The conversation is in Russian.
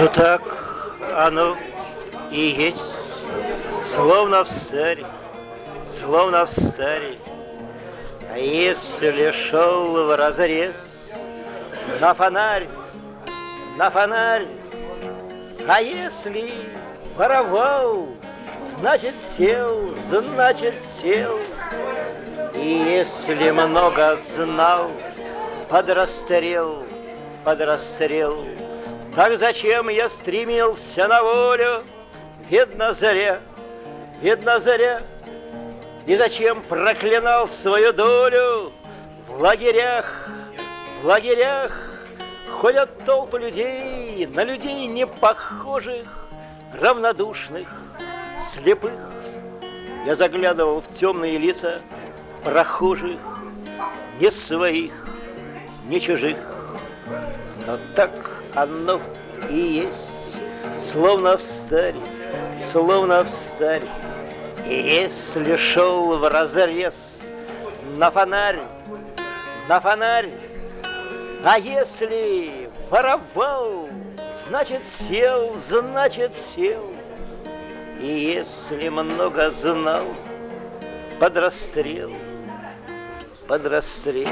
Ну так оно и есть, словно в старе, словно в старе. А если шел в разрез на фонарь, на фонарь, а если воровал, значит сел, значит сел. И если много знал, подрастрел, подрастрел. Так зачем я стремился на волю? Видно зря, видно зря. И зачем проклинал свою долю В лагерях, в лагерях Ходят толпы людей, на людей не похожих, Равнодушных, слепых. Я заглядывал в темные лица прохожих, Не своих, не чужих. Но так оно и есть, словно в старе, словно в старе. И если шел в разрез на фонарь, на фонарь, а если воровал, значит сел, значит сел. И если много знал, под расстрел, под расстрел.